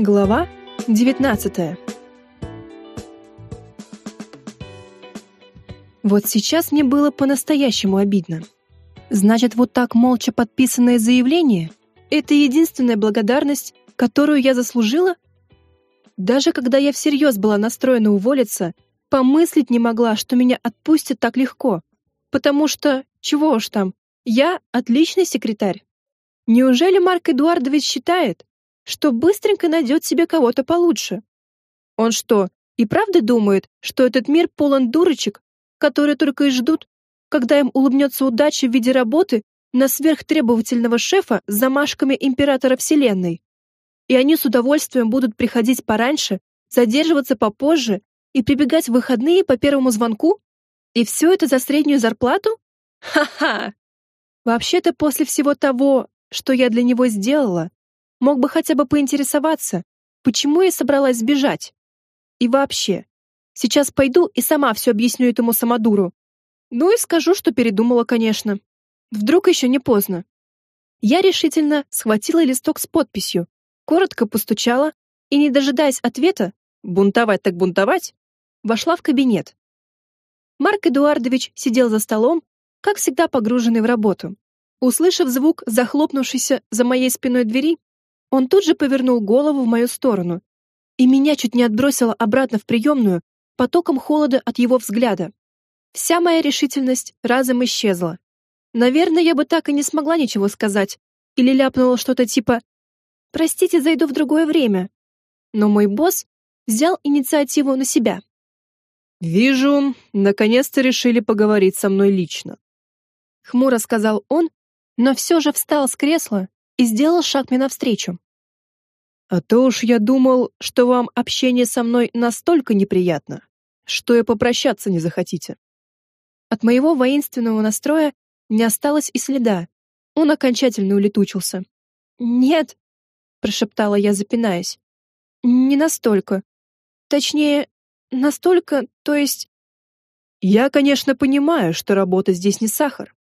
Глава 19 Вот сейчас мне было по-настоящему обидно. Значит, вот так молча подписанное заявление — это единственная благодарность, которую я заслужила? Даже когда я всерьез была настроена уволиться, помыслить не могла, что меня отпустят так легко. Потому что, чего уж там, я отличный секретарь. Неужели Марк Эдуардович считает, что быстренько найдет себе кого-то получше. Он что, и правда думает, что этот мир полон дурочек, которые только и ждут, когда им улыбнется удача в виде работы на сверхтребовательного шефа с замашками императора Вселенной? И они с удовольствием будут приходить пораньше, задерживаться попозже и прибегать в выходные по первому звонку? И все это за среднюю зарплату? Ха-ха! Вообще-то после всего того, что я для него сделала, Мог бы хотя бы поинтересоваться, почему я собралась сбежать. И вообще, сейчас пойду и сама все объясню этому самодуру. Ну и скажу, что передумала, конечно. Вдруг еще не поздно. Я решительно схватила листок с подписью, коротко постучала и, не дожидаясь ответа, бунтовать так бунтовать, вошла в кабинет. Марк Эдуардович сидел за столом, как всегда погруженный в работу. Услышав звук захлопнувшейся за моей спиной двери, он тут же повернул голову в мою сторону, и меня чуть не отбросило обратно в приемную потоком холода от его взгляда. Вся моя решительность разом исчезла. Наверное, я бы так и не смогла ничего сказать, или ляпнула что-то типа «Простите, зайду в другое время». Но мой босс взял инициативу на себя. «Вижу, наконец-то решили поговорить со мной лично», — хмуро сказал он, но все же встал с кресла и сделал шаг мне навстречу. А то уж я думал, что вам общение со мной настолько неприятно, что и попрощаться не захотите. От моего воинственного настроя не осталось и следа. Он окончательно улетучился. Нет, прошептала я, запинаясь. Не настолько. Точнее, настолько, то есть Я, конечно, понимаю, что работа здесь не сахар.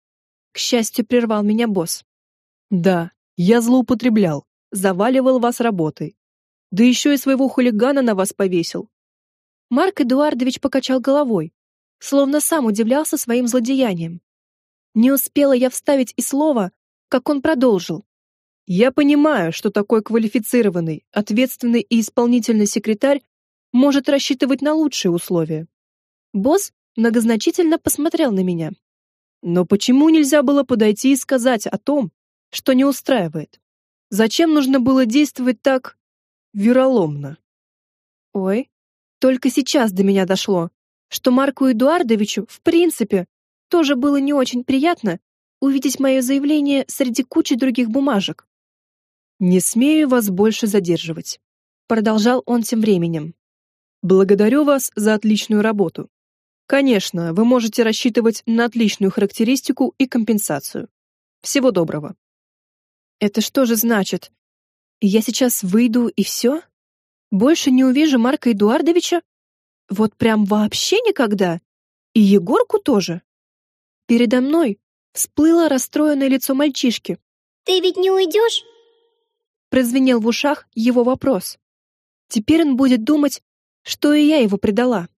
К счастью, прервал меня босс. Да, я злоупотреблял, заваливал вас работой. Да еще и своего хулигана на вас повесил. Марк Эдуардович покачал головой, словно сам удивлялся своим злодеянием. Не успела я вставить и слова, как он продолжил. Я понимаю, что такой квалифицированный, ответственный и исполнительный секретарь может рассчитывать на лучшие условия. Босс многозначительно посмотрел на меня. Но почему нельзя было подойти и сказать о том, что не устраивает. Зачем нужно было действовать так вероломно? Ой, только сейчас до меня дошло, что Марку Эдуардовичу, в принципе, тоже было не очень приятно увидеть мое заявление среди кучи других бумажек. Не смею вас больше задерживать, продолжал он тем временем. Благодарю вас за отличную работу. Конечно, вы можете рассчитывать на отличную характеристику и компенсацию. Всего доброго. Это что же значит? Я сейчас выйду и все? Больше не увижу Марка Эдуардовича? Вот прям вообще никогда? И Егорку тоже? Передо мной всплыло расстроенное лицо мальчишки. «Ты ведь не уйдешь?» Прозвенел в ушах его вопрос. Теперь он будет думать, что и я его предала.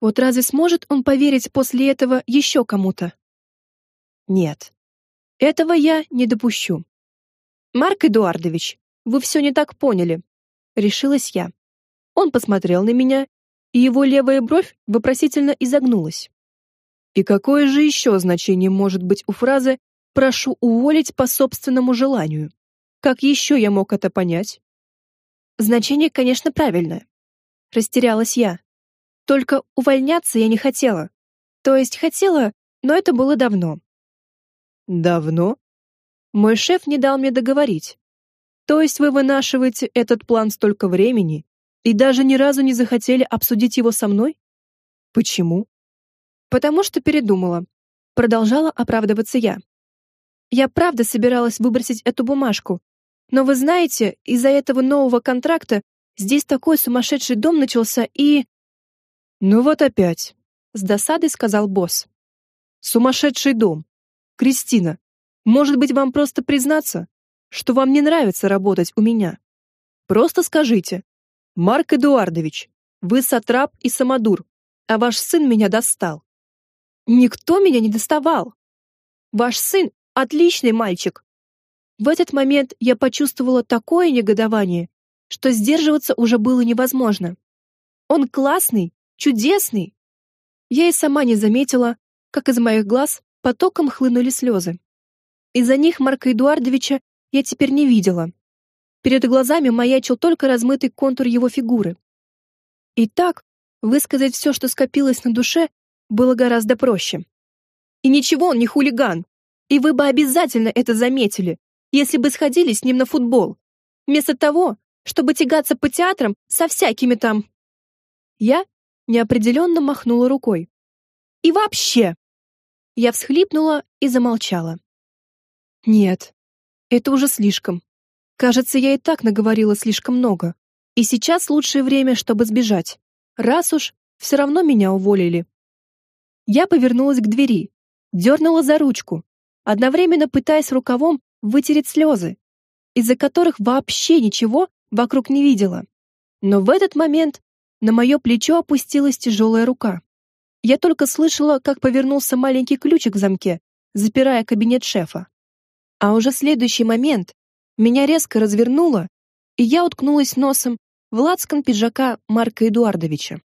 Вот разве сможет он поверить после этого еще кому-то? Нет, этого я не допущу. Марк Эдуардович, вы все не так поняли, решилась я. Он посмотрел на меня, и его левая бровь вопросительно изогнулась. И какое же еще значение может быть у фразы «прошу уволить по собственному желанию»? Как еще я мог это понять? Значение, конечно, правильное. Растерялась я. Только увольняться я не хотела. То есть хотела, но это было давно. Давно? Мой шеф не дал мне договорить. То есть вы вынашиваете этот план столько времени и даже ни разу не захотели обсудить его со мной? Почему? Потому что передумала. Продолжала оправдываться я. Я правда собиралась выбросить эту бумажку. Но вы знаете, из-за этого нового контракта здесь такой сумасшедший дом начался и... Ну вот опять, с досадой сказал босс. Сумасшедший дом. Кристина, может быть, вам просто признаться, что вам не нравится работать у меня? Просто скажите. Марк Эдуардович, вы сатрап и самодур, а ваш сын меня достал. Никто меня не доставал. Ваш сын отличный мальчик. В этот момент я почувствовала такое негодование, что сдерживаться уже было невозможно. Он классный, чудесный. Я и сама не заметила, как из моих глаз потоком хлынули слезы. Из-за них Марка Эдуардовича я теперь не видела. Перед глазами маячил только размытый контур его фигуры. И так высказать все, что скопилось на душе, было гораздо проще. И ничего он не хулиган. И вы бы обязательно это заметили, если бы сходили с ним на футбол. Вместо того, чтобы тягаться по театрам со всякими там. Я неопределенно махнула рукой. И вообще. Я всхлипнула и замолчала. Нет, это уже слишком. Кажется, я и так наговорила слишком много. И сейчас лучшее время, чтобы сбежать. Раз уж все равно меня уволили. Я повернулась к двери, дернула за ручку, одновременно пытаясь рукавом вытереть слезы, из-за которых вообще ничего вокруг не видела. Но в этот момент на мое плечо опустилась тяжелая рука. Я только слышала, как повернулся маленький ключик в замке, запирая кабинет шефа. А уже в следующий момент меня резко развернуло, и я уткнулась носом в лацкан пиджака Марка Эдуардовича.